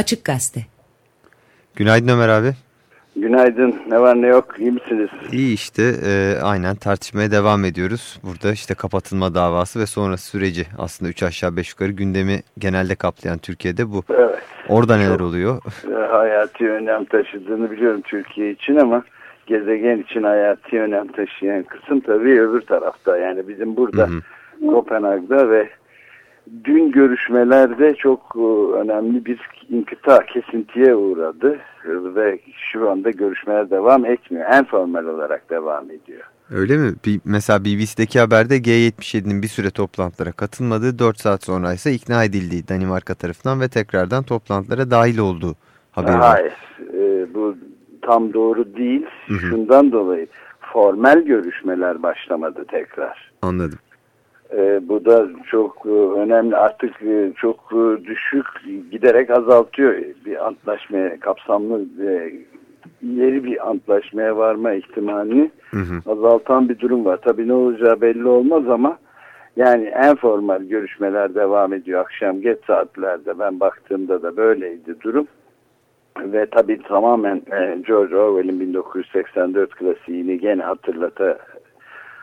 Açık Gazete. Günaydın Ömer abi. Günaydın. Ne var ne yok. İyi misiniz? İyi işte. E, aynen tartışmaya devam ediyoruz. Burada işte kapatılma davası ve sonrası süreci aslında 3 aşağı 5 yukarı gündemi genelde kaplayan Türkiye'de bu. Evet. Orada neler Çok oluyor? Hayati önem taşıdığını biliyorum Türkiye için ama gezegen için hayati önem taşıyan kısım tabii öbür tarafta. Yani bizim burada hı hı. Kopenhag'da ve dün görüşmelerde çok e, önemli bir inkıta, kesintiye uğradı ve şu anda görüşmeler devam etmiyor. En formal olarak devam ediyor. Öyle mi? Bir, mesela BBC'deki haberde G77'nin bir süre toplantılara katılmadığı 4 saat sonra ise ikna edildiği Danimarka tarafından ve tekrardan toplantılara dahil olduğu haberi var. Hayır. E, bu tam doğru değil. Hı hı. Şundan dolayı formel görüşmeler başlamadı tekrar. Anladım. E, bu da çok e, önemli artık e, çok e, düşük giderek azaltıyor bir antlaşmaya kapsamlı e, ileri bir antlaşmaya varma ihtimalini hı hı. azaltan bir durum var. Tabii ne olacağı belli olmaz ama yani en formal görüşmeler devam ediyor akşam geç saatlerde ben baktığımda da böyleydi durum. Ve tabii tamamen e, George Orwell'in 1984 klasiğini gene hatırlata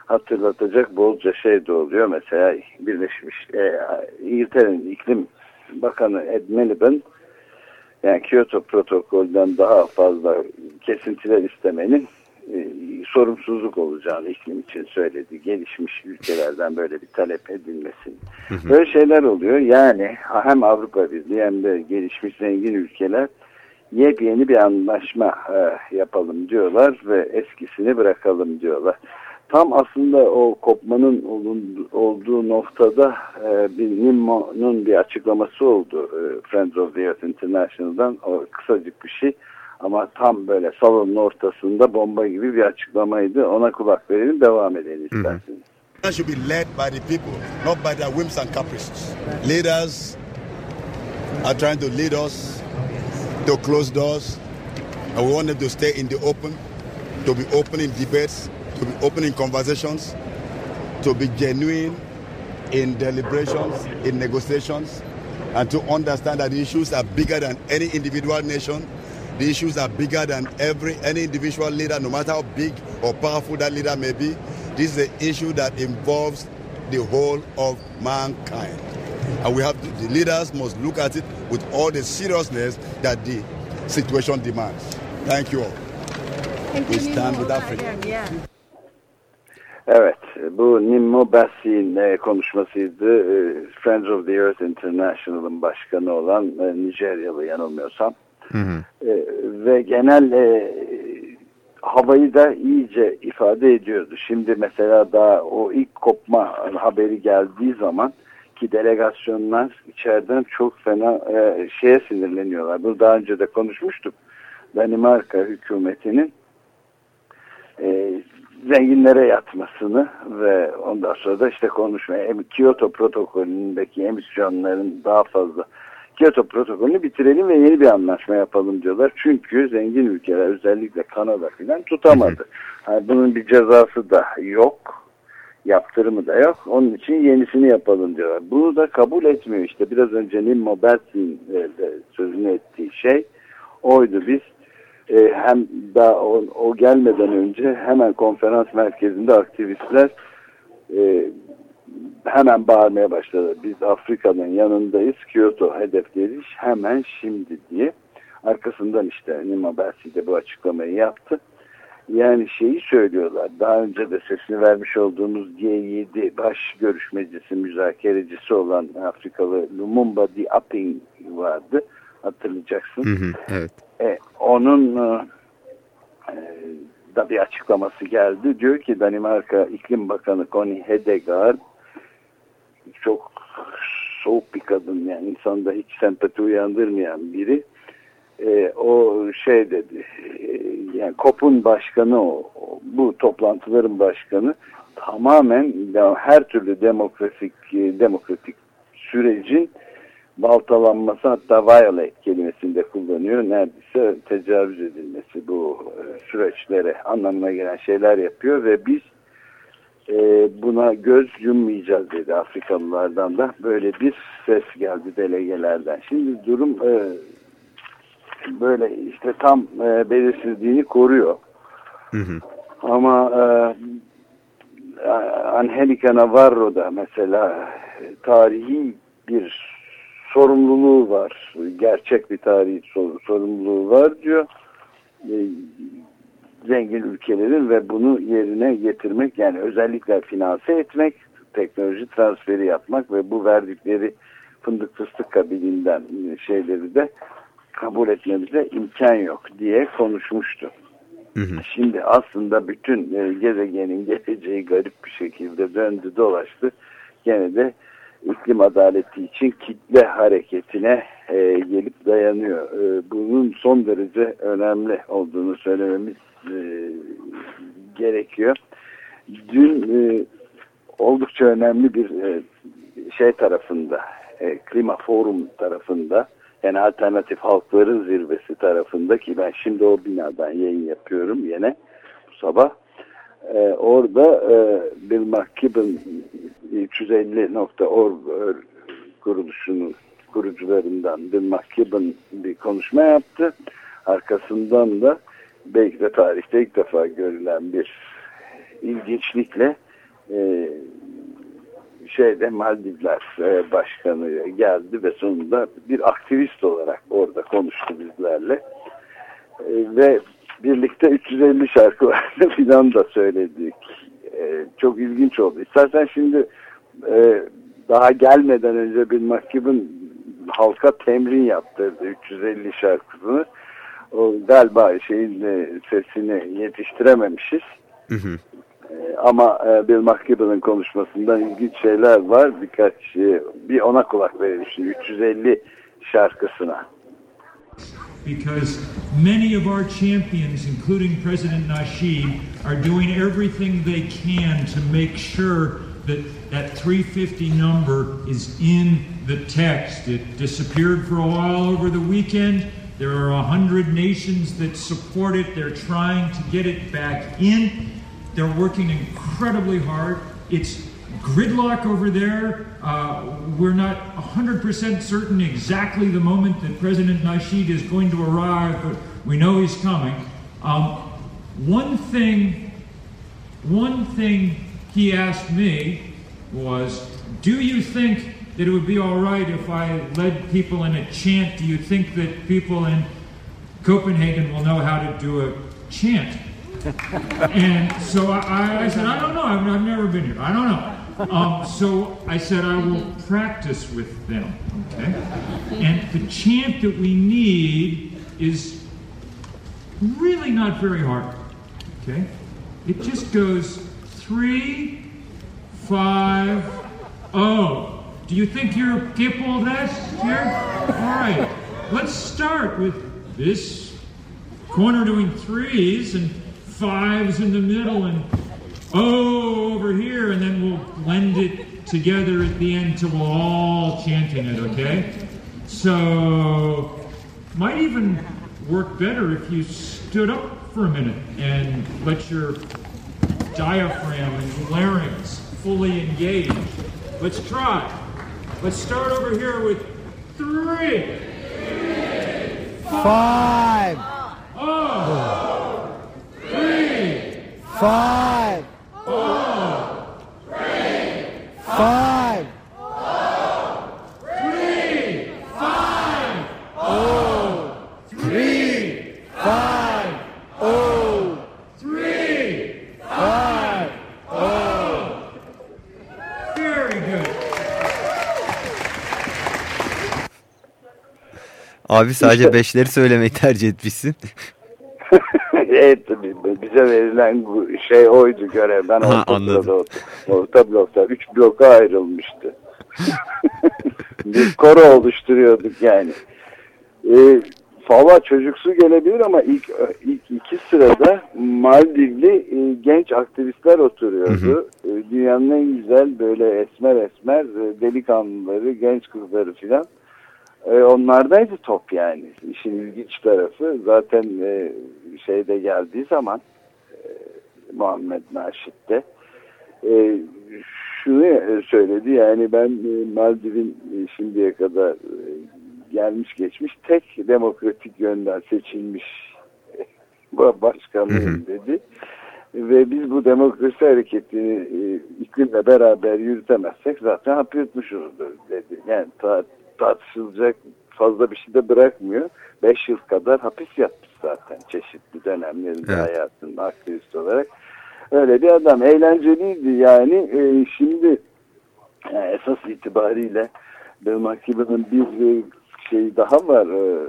hatırlatacak bolca şey de oluyor. Mesela Birleşmiş e, İngiltere'nin iklim bakanı Ed Miliband yani Kyoto protokolden daha fazla kesintiler istemenin e, sorumsuzluk olacağını iklim için söyledi. Gelişmiş ülkelerden böyle bir talep edilmesini. Böyle şeyler oluyor. Yani hem Avrupa Birliği hem de gelişmiş zengin ülkeler yepyeni bir anlaşma e, yapalım diyorlar ve eskisini bırakalım diyorlar tam aslında o kopmanın olduğu noktada e, bir Nimmo'nun bir açıklaması oldu e, Friends of the Earth International'dan o kısacık bir şey ama tam böyle salonun ortasında bomba gibi bir açıklamaydı ona kulak verelim devam edelim isterseniz. It should be led by the people, not by their whims and caprices. Leaders are trying to lead us to close doors, and we want them to stay in the open, to be open in debates, to be opening conversations, to be genuine in deliberations, in negotiations, and to understand that the issues are bigger than any individual nation. The issues are bigger than every any individual leader, no matter how big or powerful that leader may be. This is an issue that involves the whole of mankind. And we have to, the leaders must look at it with all the seriousness that the situation demands. Thank you all. we stand with Africa. Evet, bu Nimmo Bassi'nin e, konuşmasıydı. E, Friends of the Earth International'ın başkanı olan e, Nijeryalı yanılmıyorsam. Hı hı. Ve genel havayı da iyice ifade ediyordu. Şimdi mesela daha o ilk kopma haberi geldiği zaman ki delegasyonlar içeriden çok fena e, şeye sinirleniyorlar. Bunu daha önce de konuşmuştuk. Danimarka hükümetinin e, zenginlere yatmasını ve ondan sonra da işte konuşmaya Kyoto protokolündeki emisyonların daha fazla Kyoto protokolünü bitirelim ve yeni bir anlaşma yapalım diyorlar. Çünkü zengin ülkeler özellikle Kanada filan tutamadı. Yani bunun bir cezası da yok. Yaptırımı da yok. Onun için yenisini yapalım diyorlar. Bunu da kabul etmiyor işte. Biraz önce Nimmo Bert'in sözünü ettiği şey oydu. Biz e, hem daha o, o gelmeden önce hemen konferans merkezinde aktivistler e, hemen bağırmaya başladı. Biz Afrika'nın yanındayız. Kyoto hedefleri hemen şimdi diye. Arkasından işte Nima Bersi de bu açıklamayı yaptı. Yani şeyi söylüyorlar. Daha önce de sesini vermiş olduğumuz G7 baş görüşmecisi, müzakerecisi olan Afrikalı Lumumba Diaping vardı. Hatırlayacaksın. Hı hı, evet. E, onun e, e, da bir açıklaması geldi. Diyor ki Danimarka İklim Bakanı Connie Hedegaard çok soğuk bir kadın yani insanda hiç sempati uyandırmayan biri. E, o şey dedi e, yani COP'un başkanı o, bu toplantıların başkanı tamamen her türlü demokratik e, demokratik sürecin baltalanması hatta violate kelimesinde kullanıyor. Neredeyse tecavüz edilmesi bu e, süreçlere anlamına gelen şeyler yapıyor ve biz e, buna göz yummayacağız dedi Afrikalılardan da. Böyle bir ses geldi delegelerden. Şimdi durum e, böyle işte tam e, belirsizliğini koruyor. Hı hı. Ama e, Angelica Navarro da mesela tarihi bir sorumluluğu var. Gerçek bir tarihi sorumluluğu var diyor. E, zengin ülkelerin ve bunu yerine getirmek yani özellikle finanse etmek, teknoloji transferi yapmak ve bu verdikleri fındık fıstık kabiliğinden şeyleri de kabul etmemize imkan yok diye konuşmuştu. Hı hı. Şimdi aslında bütün e, gezegenin geleceği garip bir şekilde döndü dolaştı. Gene de iklim adaleti için kitle hareketine e, gelip dayanıyor. E, bunun son derece önemli olduğunu söylememiz e, gerekiyor. Dün e, oldukça önemli bir e, şey tarafında, e, Klima Forum tarafında, yani Alternatif Halkların Zirvesi tarafında ki ben şimdi o binadan yayın yapıyorum yine bu sabah. E, orada e, Bill McKibben 350.org kuruluşunun kurucularından Bill McKibben bir konuşma yaptı. Arkasından da belki de tarihte ilk defa görülen bir ilginçlikle e, şeyde Maldivler e, Başkanı geldi ve sonunda bir aktivist olarak orada konuştu bizlerle. E, ve birlikte 350 şarkı vardı filan da söyledik. E, çok ilginç oldu. İstersen şimdi e, daha gelmeden önce bir mahkumun halka temrin yaptırdı 350 şarkısını. O galiba şeyin e, sesini yetiştirememişiz. Hı hı. E, ama e, Bill McKibben'ın konuşmasından ilginç şeyler var. Birkaç e, bir ona kulak verelim şimdi 350 şarkısına. Because many of our champions, including President Nasheed, are doing everything they can to make sure that that 350 number is in the text. It disappeared for a while over the weekend. There are 100 nations that support it. They're trying to get it back in. They're working incredibly hard. It's gridlock over there. Uh, we're not 100% certain exactly the moment that President Nasheed is going to arrive, but we know he's coming. Um, one thing, one thing he asked me was, "Do you think that it would be all right if I led people in a chant. Do you think that people in Copenhagen will know how to do a chant? and so I, I, said, I don't know. I've, I've, never been here. I don't know. Um, so I said, I will practice with them. Okay? And the chant that we need is really not very hard. Okay? It just goes three, five, oh. Do you think you're capable of that here? All right. Let's start with this corner doing threes and fives in the middle and oh over here, and then we'll blend it together at the end till we're all chanting it, okay? So, might even work better if you stood up for a minute and let your diaphragm and larynx fully engage. Let's try. Let's start over here with three. Five. Oh. Three. Five. Good. Abi sadece beşleri söylemeyi tercih etmişsin. Evet bize verilen şey oydu görev. Ben Ha, anladım. orta blokta üç bloka ayrılmıştı. bir koro oluşturuyorduk yani. Ee, Valla çocuksu gelebilir ama ilk ilk iki sırada Maldivli e, genç aktivistler oturuyordu. E, dünyanın en güzel böyle esmer esmer e, delikanlıları, genç kızları filan. E, onlardaydı top yani. İşin ilginç tarafı zaten e, şeyde geldiği zaman e, Muhammed Naşit'te e, şunu söyledi yani ben Maldiv'in şimdiye kadar gelmiş geçmiş tek demokratik yönden seçilmiş başkanlığım dedi. Ve biz bu demokrasi hareketini iklimle beraber yürütemezsek zaten hap yutmuşuzdur dedi. Yani ta, tartışılacak fazla bir şey de bırakmıyor. Beş yıl kadar hapis yatmış zaten çeşitli dönemlerinde evet. hayatında aktivist olarak. Öyle bir adam. Eğlenceliydi yani. E, şimdi e, esas itibariyle Bill McKibben'ın bir şey daha var. E,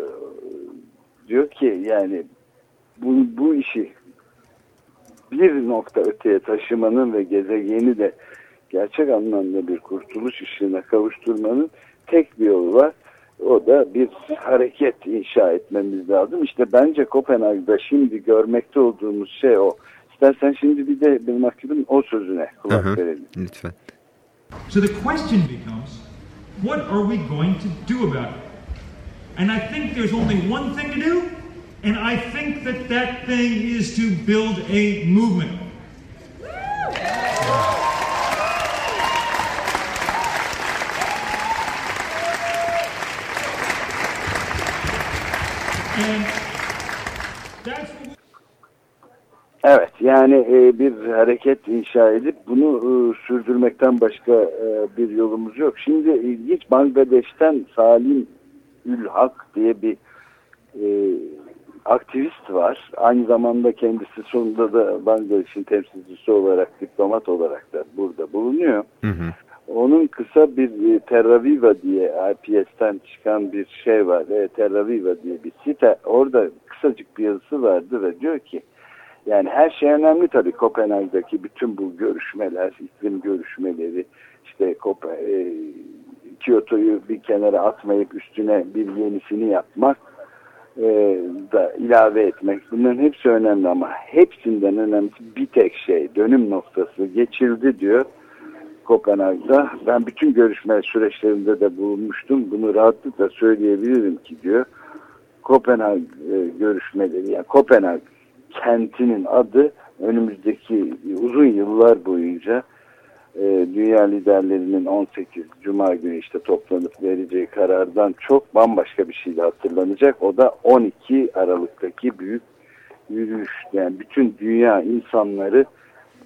diyor ki yani bu, bu işi bir nokta öteye taşımanın ve gezegeni de gerçek anlamda bir kurtuluş ışığına kavuşturmanın tek bir yolu var. O da bir hareket inşa etmemiz lazım. İşte bence Kopenhag'da şimdi görmekte olduğumuz şey o. İstersen şimdi bir de Bill McKibben o sözüne kulak Hı -hı. verelim. Lütfen. So the question becomes, what are we going to do about it? And I think there's only one thing to do, and I think that that thing is to build a movement. Evet yani e, bir hareket inşa edip bunu e, sürdürmekten başka e, bir yolumuz yok. Şimdi ilginç Bangladeş'ten Salim Ülhak diye bir aktivist var. Aynı zamanda kendisi sonunda da Bangladeş'in temsilcisi olarak, diplomat olarak da burada bulunuyor. Hı hı. Onun kısa bir e, Terraviva diye IPS'ten çıkan bir şey var. E, Terraviva diye bir site. Orada kısacık bir yazısı vardı ve diyor ki yani her şey önemli tabii Kopenhag'daki bütün bu görüşmeler, iklim görüşmeleri, işte e, Kyoto'yu bir kenara atmayıp üstüne bir yenisini yapmak e, da ilave etmek bunların hepsi önemli ama hepsinden önemlisi bir tek şey dönüm noktası geçildi diyor Kopenhag'da. Ben bütün görüşme süreçlerinde de bulunmuştum. Bunu rahatlıkla söyleyebilirim ki diyor. Kopenhag e, görüşmeleri yani Kopenhag kentinin adı önümüzdeki uzun yıllar boyunca e, dünya liderlerinin 18 Cuma günü işte toplanıp vereceği karardan çok bambaşka bir şeyle hatırlanacak. O da 12 Aralık'taki büyük yürüyüş. Yani bütün dünya insanları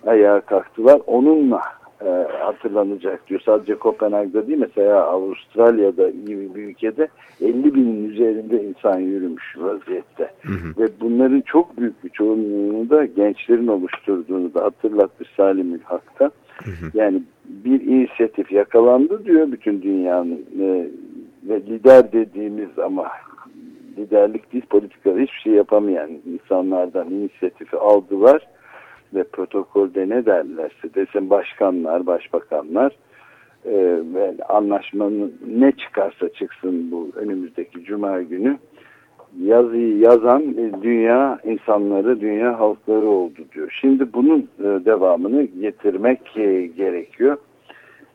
ayağa kalktılar. Onunla e, hatırlanacak diyor. Sadece Kopenhag'da değil mesela Avustralya'da gibi bir ülkede 50 binin üzerinde insan yürümüş vaziyette. Hı hı. Ve bunların çok büyük bir çoğunluğunu da gençlerin oluşturduğunu da hatırlatmış Salim. Hı hı. Yani bir inisiyatif yakalandı diyor bütün dünyanın e, ve lider dediğimiz ama liderlik değil politikada hiçbir şey yapamayan insanlardan inisiyatifi aldılar ve protokolde ne derlerse desin başkanlar, başbakanlar e, ve anlaşmanın ne çıkarsa çıksın bu önümüzdeki cuma günü yazıyı yazan e, dünya insanları, dünya halkları oldu diyor. Şimdi bunun e, devamını getirmek e, gerekiyor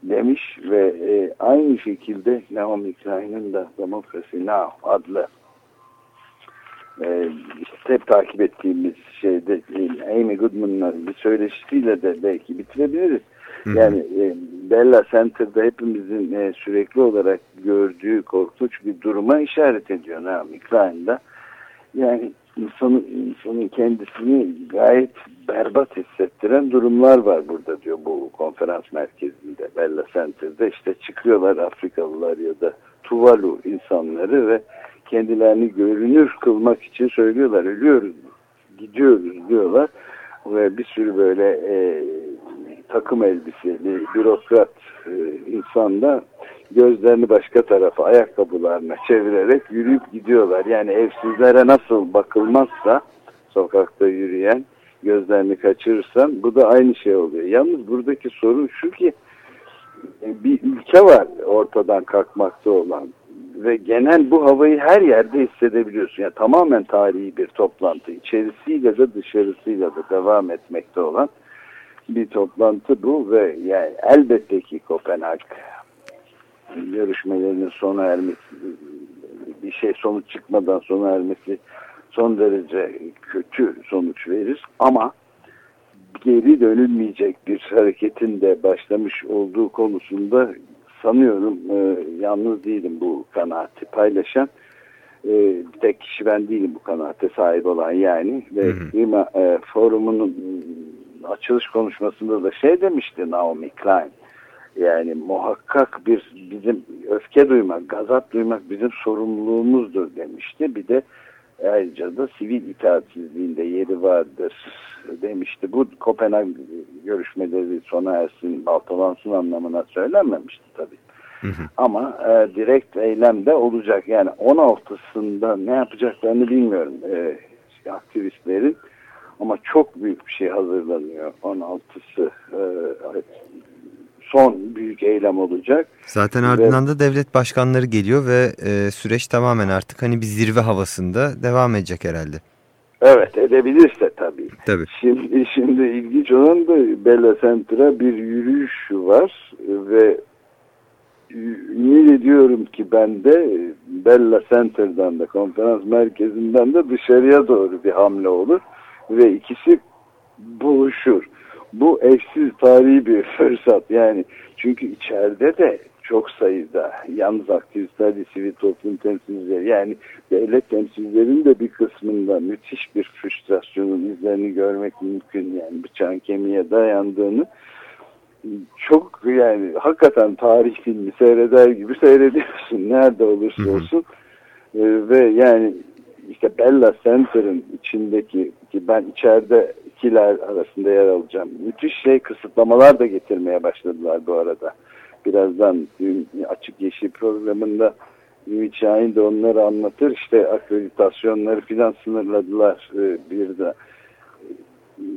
demiş ve aynı şekilde Naomi Klein'in de Democracy Now adlı işte hep takip ettiğimiz şeyde Amy Goodman'la bir söyleşisiyle de belki bitirebiliriz. Yani e, Bella Center'da hepimizin e, sürekli olarak gördüğü korkunç bir duruma işaret ediyor Naomi Klein'da. Yani insanın, insanın kendisini gayet berbat hissettiren durumlar var burada diyor bu konferans merkezinde Bella Center'da işte çıkıyorlar Afrikalılar ya da Tuvalu insanları ve kendilerini görünür kılmak için söylüyorlar ölüyoruz gidiyoruz diyorlar ve bir sürü böyle e, takım elbiseli bürokrat e, insan da gözlerini başka tarafa ayakkabılarına çevirerek yürüyüp gidiyorlar. Yani evsizlere nasıl bakılmazsa sokakta yürüyen gözlerini kaçırırsan bu da aynı şey oluyor. Yalnız buradaki sorun şu ki e, bir ülke var ortadan kalkmakta olan ve genel bu havayı her yerde hissedebiliyorsun. Yani tamamen tarihi bir toplantı. içerisiyle de dışarısıyla da devam etmekte olan bir toplantı bu ve yani elbette ki Kopenhag görüşmelerinin sona ermesi bir şey sonuç çıkmadan sona ermesi son derece kötü sonuç verir ama geri dönülmeyecek bir hareketin de başlamış olduğu konusunda sanıyorum e, yalnız değilim bu kanaati paylaşan. E, tek kişi ben değilim bu kanaate sahip olan yani. Ve klima e, forumunun açılış konuşmasında da şey demişti Naomi Klein. Yani muhakkak bir bizim öfke duymak, gazap duymak bizim sorumluluğumuzdur demişti. Bir de ayrıca da sivil itaatsizliğinde yeri vardır demişti. Bu Kopenhag görüşmeleri sona ersin, baltalansın anlamına söylenmemişti tabii. Hı hı. Ama e, direkt eylemde olacak. Yani 16'sında ne yapacaklarını bilmiyorum e, aktivistlerin. Ama çok büyük bir şey hazırlanıyor. 16'sı e, son büyük eylem olacak. Zaten ardından ve, da devlet başkanları geliyor ve e, süreç tamamen artık hani bir zirve havasında devam edecek herhalde. Evet edebilirse tabii. tabii. Şimdi, şimdi ilginç olan da Bella Center'a bir yürüyüş var ve ümit ediyorum ki ben de Bella Center'dan da konferans merkezinden de dışarıya doğru bir hamle olur ve ikisi buluşur. Bu eşsiz tarihi bir fırsat. Yani çünkü içeride de çok sayıda yalnız aktivistler de sivil toplum temsilcileri yani devlet temsilcilerinin de bir kısmında müthiş bir frustrasyonun izlerini görmek mümkün. Yani bıçağın kemiğe dayandığını çok yani hakikaten tarih filmi seyreder gibi seyrediyorsun. Nerede olursa olsun. Ee, ve yani işte Bella Center'ın içindeki ki ben içeride ikiler arasında yer alacağım. Müthiş şey kısıtlamalar da getirmeye başladılar bu arada. Birazdan açık yeşil programında Ümit Şahin de onları anlatır. İşte akreditasyonları filan sınırladılar ee, bir de.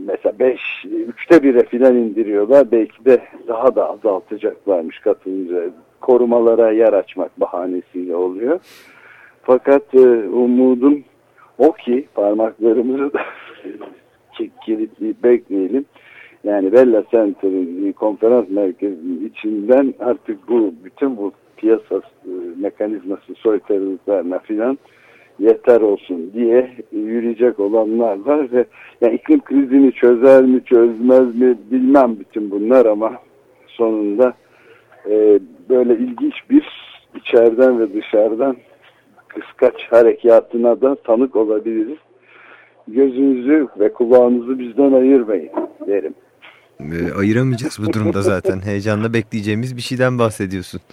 Mesela 5, üçte bire filan indiriyorlar. Belki de daha da azaltacaklarmış katılınca. Korumalara yer açmak bahanesiyle oluyor. Fakat e, umudum o ki parmaklarımızı da kilitleyip bekleyelim. Yani Bella Center'ın konferans merkezinin içinden artık bu bütün bu piyasa e, mekanizması soytarılıklarına filan yeter olsun diye yürüyecek olanlar var ve yani iklim krizini çözer mi çözmez mi bilmem bütün bunlar ama sonunda e, böyle ilginç bir içeriden ve dışarıdan kıskaç harekatına da tanık olabiliriz. Gözünüzü ve kulağınızı bizden ayırmayın derim. E, ayıramayacağız bu durumda zaten. Heyecanla bekleyeceğimiz bir şeyden bahsediyorsun.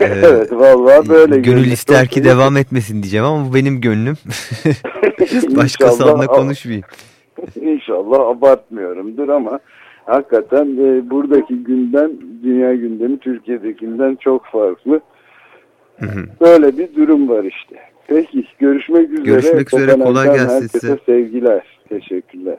Ee, evet vallahi böyle. Gönül ister ki devam etmesin diyeceğim ama bu benim gönlüm. Başkası adına konuşmayayım. İnşallah abartmıyorumdur ama hakikaten e, buradaki gündem dünya gündemi Türkiye'dekinden çok farklı. Hı hı. Böyle bir durum var işte. Peki görüşmek üzere. Görüşmek üzere kolay gelsin size. Sevgiler. Teşekkürler.